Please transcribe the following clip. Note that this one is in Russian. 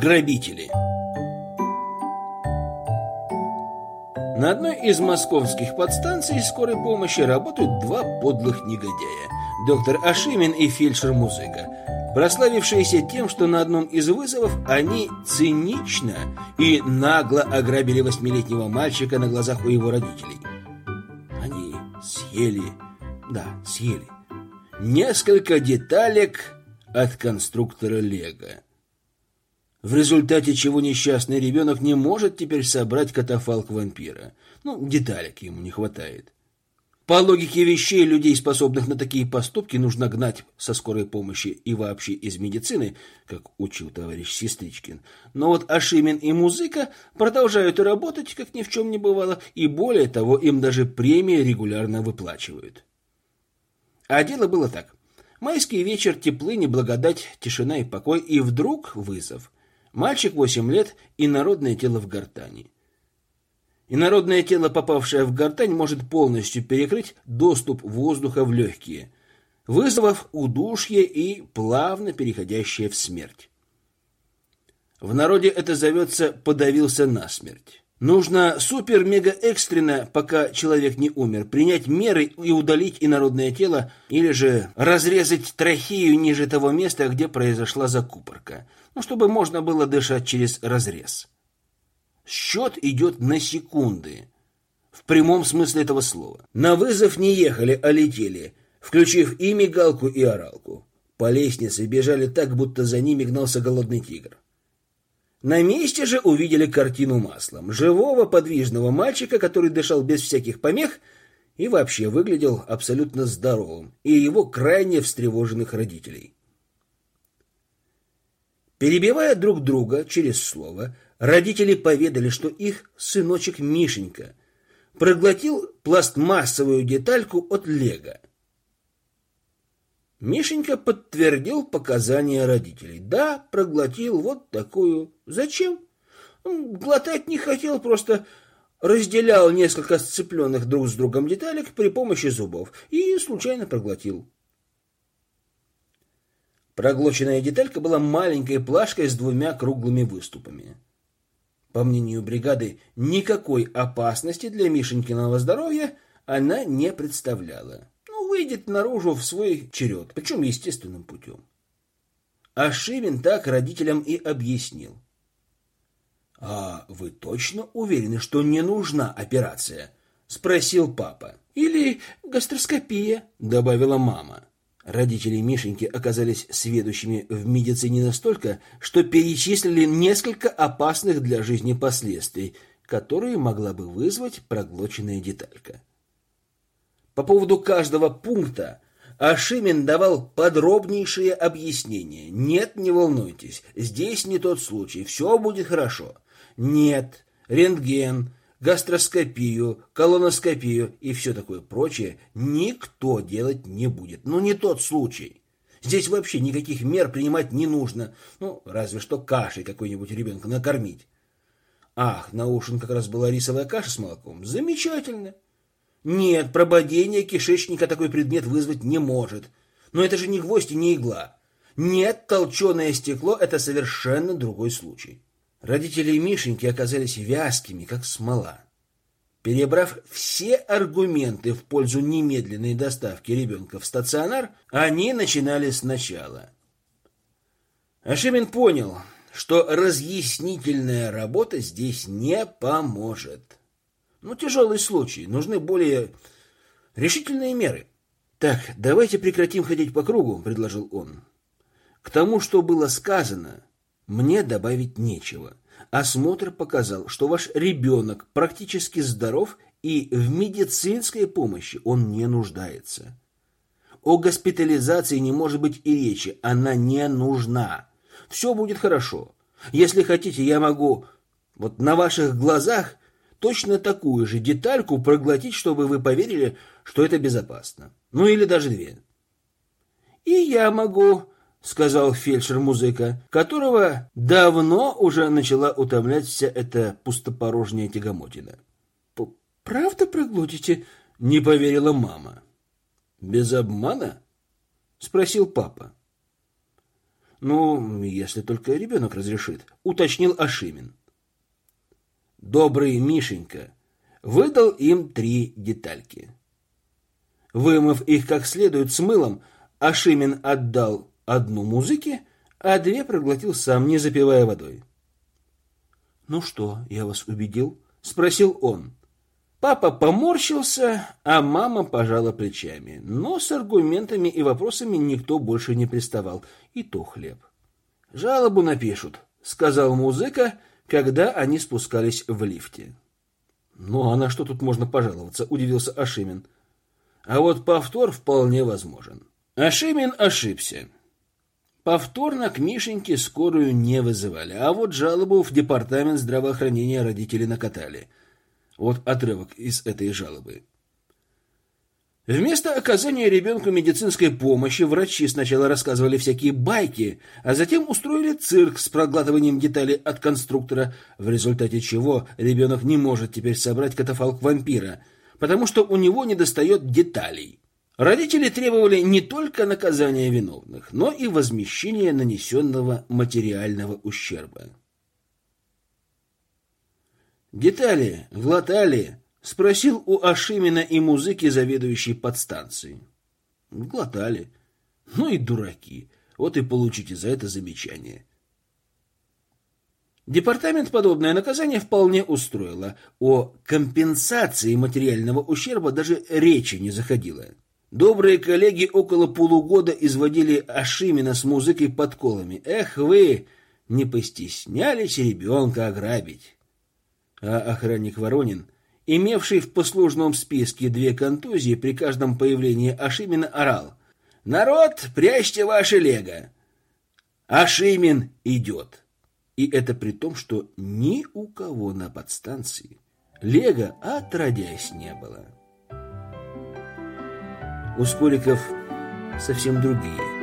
Грабители. На одной из московских подстанций скорой помощи работают два подлых негодяя. Доктор Ашимин и фельдшер Музыка, прославившиеся тем, что на одном из вызовов они цинично и нагло ограбили восьмилетнего мальчика на глазах у его родителей. Они съели, да, съели, несколько деталек от конструктора Лего в результате чего несчастный ребенок не может теперь собрать катафалк вампира. Ну, деталек ему не хватает. По логике вещей, людей, способных на такие поступки, нужно гнать со скорой помощи и вообще из медицины, как учил товарищ Сестричкин. Но вот Ашимин и Музыка продолжают работать, как ни в чем не бывало, и более того, им даже премии регулярно выплачивают. А дело было так. Майский вечер, теплыни, благодать, тишина и покой, и вдруг вызов – Мальчик 8 лет и народное тело в гортани. Инородное тело, попавшее в гортань, может полностью перекрыть доступ воздуха в легкие, вызвав удушье и плавно переходящее в смерть. В народе это зовется «подавился насмерть». Нужно супер-мега-экстренно, пока человек не умер, принять меры и удалить инородное тело, или же разрезать трахею ниже того места, где произошла закупорка – ну, чтобы можно было дышать через разрез. Счет идет на секунды, в прямом смысле этого слова. На вызов не ехали, а летели, включив и мигалку, и оралку. По лестнице бежали так, будто за ними гнался голодный тигр. На месте же увидели картину маслом. Живого, подвижного мальчика, который дышал без всяких помех и вообще выглядел абсолютно здоровым, и его крайне встревоженных родителей. Перебивая друг друга через слово, родители поведали, что их сыночек Мишенька проглотил пластмассовую детальку от лего. Мишенька подтвердил показания родителей. Да, проглотил вот такую. Зачем? Глотать не хотел, просто разделял несколько сцепленных друг с другом деталек при помощи зубов и случайно проглотил. Проглоченная деталька была маленькой плашкой с двумя круглыми выступами. По мнению бригады, никакой опасности для Мишенькиного здоровья она не представляла. Выйдет наружу в свой черед, причем естественным путем. А Шивин так родителям и объяснил. «А вы точно уверены, что не нужна операция?» — спросил папа. «Или гастроскопия», — добавила мама. Родители Мишеньки оказались сведущими в медицине настолько, что перечислили несколько опасных для жизни последствий, которые могла бы вызвать проглоченная деталька. По поводу каждого пункта Ашимин давал подробнейшие объяснения. Нет, не волнуйтесь, здесь не тот случай, все будет хорошо. Нет, рентген, гастроскопию, колоноскопию и все такое прочее никто делать не будет. Ну, не тот случай. Здесь вообще никаких мер принимать не нужно. Ну, разве что кашей какой-нибудь ребенка накормить. Ах, на ужин как раз была рисовая каша с молоком. Замечательно. Нет, прободение кишечника такой предмет вызвать не может. Но это же не гвоздь и не игла. Нет, толченое стекло – это совершенно другой случай. Родители Мишеньки оказались вязкими, как смола. Перебрав все аргументы в пользу немедленной доставки ребенка в стационар, они начинали сначала. Ашимин понял, что разъяснительная работа здесь не поможет. Ну, тяжелый случай, нужны более решительные меры. Так, давайте прекратим ходить по кругу, предложил он. К тому, что было сказано, мне добавить нечего. Осмотр показал, что ваш ребенок практически здоров и в медицинской помощи он не нуждается. О госпитализации не может быть и речи, она не нужна. Все будет хорошо. Если хотите, я могу вот на ваших глазах точно такую же детальку проглотить, чтобы вы поверили, что это безопасно. Ну или даже две. И я могу — сказал фельдшер-музыка, которого давно уже начала утомлять вся эта пустопорожняя тягомотина. «Правда проглотите?» — не поверила мама. «Без обмана?» — спросил папа. Ну, если только ребенок разрешит, уточнил Ашимин. Добрый Мишенька выдал им три детальки. Вымыв их как следует с мылом, Ашимин отдал одну музыке, а две проглотил сам, не запивая водой. «Ну что, я вас убедил?» — спросил он. Папа поморщился, а мама пожала плечами. Но с аргументами и вопросами никто больше не приставал. И то хлеб. «Жалобу напишут», — сказал музыка, когда они спускались в лифте. «Ну, а на что тут можно пожаловаться?» — удивился Ашимин. «А вот повтор вполне возможен». Ашимин ошибся. Повторно к Мишеньке скорую не вызывали, а вот жалобу в департамент здравоохранения родители накатали — вот отрывок из этой жалобы. Вместо оказания ребенку медицинской помощи врачи сначала рассказывали всякие байки, а затем устроили цирк с проглатыванием деталей от конструктора, в результате чего ребенок не может теперь собрать катафалк вампира, потому что у него недостает деталей. Родители требовали не только наказания виновных, но и возмещения нанесенного материального ущерба. Детали глотали? Спросил у Ашимина и музыки, заведующей подстанцией. Глотали. Ну и дураки. Вот и получите за это замечание. Департамент подобное наказание вполне устроило. О компенсации материального ущерба даже речи не заходило. Добрые коллеги около полугода изводили Ашимина с музыкой подколами. Эх вы, не постеснялись ребенка ограбить а охранник Воронин, имевший в послужном списке две контузии, при каждом появлении Ашимина орал «Народ, прячьте ваше лего! Ашимин идет!» И это при том, что ни у кого на подстанции лего отродясь не было. У Скориков совсем другие